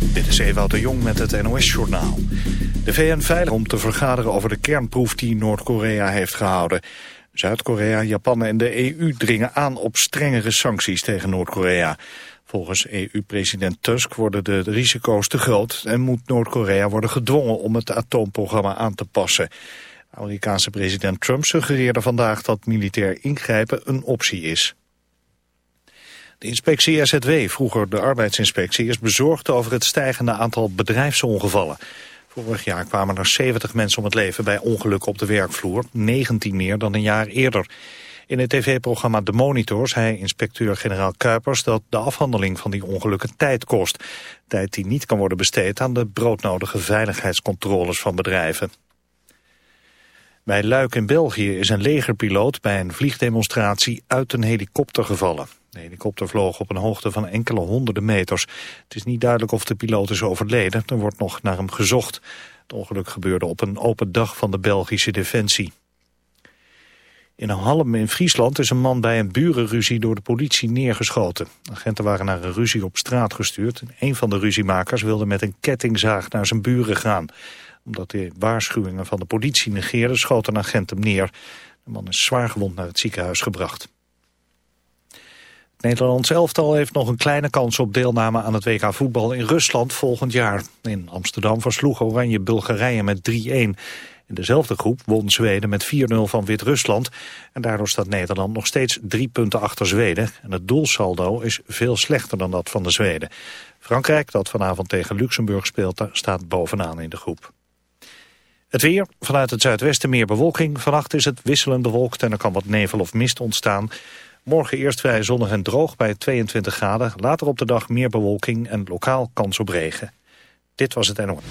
Dit is Ewout de Jong met het NOS-journaal. De VN veilig om te vergaderen over de kernproef die Noord-Korea heeft gehouden. Zuid-Korea, Japan en de EU dringen aan op strengere sancties tegen Noord-Korea. Volgens EU-president Tusk worden de risico's te groot... en moet Noord-Korea worden gedwongen om het atoomprogramma aan te passen. Amerikaanse president Trump suggereerde vandaag dat militair ingrijpen een optie is. De inspectie SZW, vroeger de arbeidsinspectie, is bezorgd over het stijgende aantal bedrijfsongevallen. Vorig jaar kwamen er 70 mensen om het leven bij ongelukken op de werkvloer, 19 meer dan een jaar eerder. In het tv-programma De Monitor zei inspecteur-generaal Kuipers dat de afhandeling van die ongelukken tijd kost. Tijd die niet kan worden besteed aan de broodnodige veiligheidscontroles van bedrijven. Bij Luik in België is een legerpiloot bij een vliegdemonstratie uit een helikopter gevallen. De helikopter vloog op een hoogte van enkele honderden meters. Het is niet duidelijk of de piloot is overleden. Er wordt nog naar hem gezocht. Het ongeluk gebeurde op een open dag van de Belgische Defensie. In Halm in Friesland is een man bij een burenruzie door de politie neergeschoten. Agenten waren naar een ruzie op straat gestuurd. Een van de ruziemakers wilde met een kettingzaag naar zijn buren gaan. Omdat de waarschuwingen van de politie negeerde, schoot een agent hem neer. De man is zwaargewond naar het ziekenhuis gebracht. Het Nederlands elftal heeft nog een kleine kans op deelname aan het WK voetbal in Rusland volgend jaar. In Amsterdam versloeg Oranje Bulgarije met 3-1. In dezelfde groep won Zweden met 4-0 van Wit-Rusland. En daardoor staat Nederland nog steeds drie punten achter Zweden. En het doelsaldo is veel slechter dan dat van de Zweden. Frankrijk, dat vanavond tegen Luxemburg speelt, staat bovenaan in de groep. Het weer, vanuit het zuidwesten meer bewolking. Vannacht is het wisselend bewolkt en er kan wat nevel of mist ontstaan. Morgen eerst vrij zonnig en droog bij 22 graden. Later op de dag meer bewolking en lokaal kans op regen. Dit was het NOS.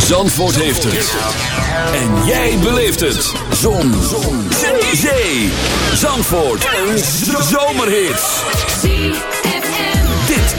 Zandvoort heeft het. En jij beleeft het. Zon. Zon. Zee. Zandvoort. Een zomerhit.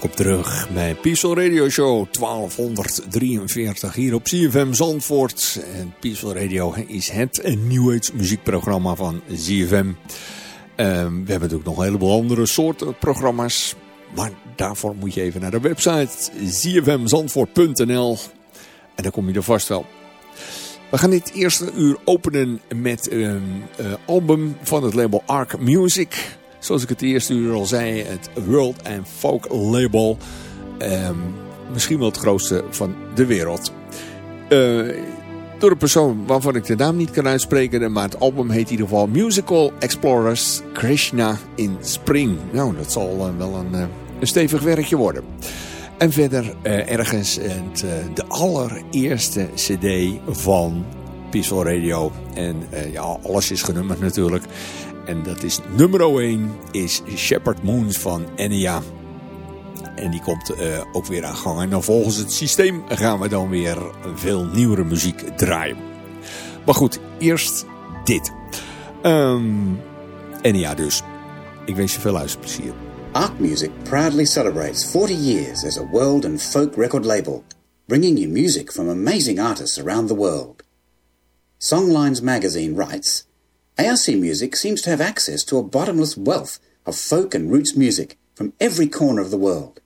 Welkom terug bij Peaceful Radio Show 1243 hier op CFM Zandvoort. En Peaceful Radio is het New muziekprogramma van ZFM. Ehm, we hebben natuurlijk nog een heleboel andere soorten programma's. Maar daarvoor moet je even naar de website zfmzandvoort.nl en dan kom je er vast wel. We gaan dit eerste uur openen met een uh, album van het label Arc Music... Zoals ik het eerste uur al zei, het World and Folk label. Ehm, misschien wel het grootste van de wereld. Uh, door een persoon waarvan ik de naam niet kan uitspreken. Maar het album heet in ieder geval Musical Explorers Krishna in Spring. Nou, dat zal uh, wel een, uh, een stevig werkje worden. En verder ergens het, de allereerste cd van Peaceful Radio. En ja, alles is genummerd natuurlijk. En dat is nummer 1 is Shepherd Moons van Enya. En die komt uh, ook weer aan gang. En dan volgens het systeem gaan we dan weer veel nieuwere muziek draaien. Maar goed, eerst dit. Um, Enya dus. Ik wens je veel luisterplezier. Arc Music proudly celebrates 40 years as a world and folk record label, bringing you music from amazing artists around the world. Songlines magazine writes... ARC Music seems to have access to a bottomless wealth of folk and roots music from every corner of the world.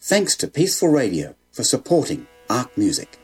Thanks to Peaceful Radio for supporting ARC Music.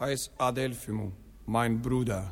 heißt Adelphimo, mein Bruder.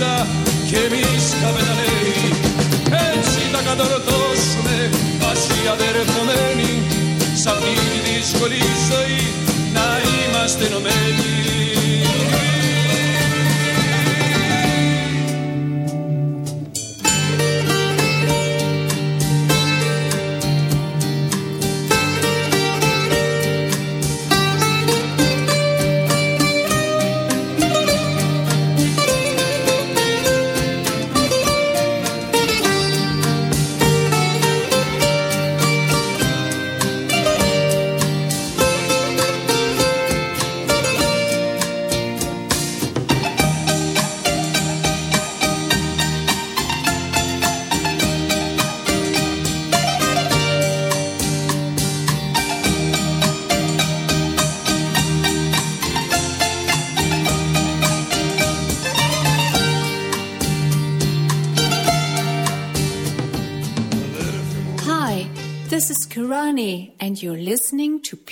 μέσα και εμείς τα λέει. Έτσι τα κατορθώσουμε μαζί αδερφωμένοι σ' αυτή τη δύσκολη ζωή να είμαστε ενωμένοι.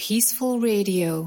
Peaceful Radio.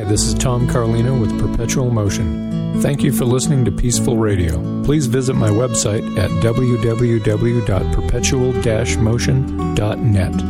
Hi, this is Tom Carlino with Perpetual Motion. Thank you for listening to Peaceful Radio. Please visit my website at www.perpetual-motion.net.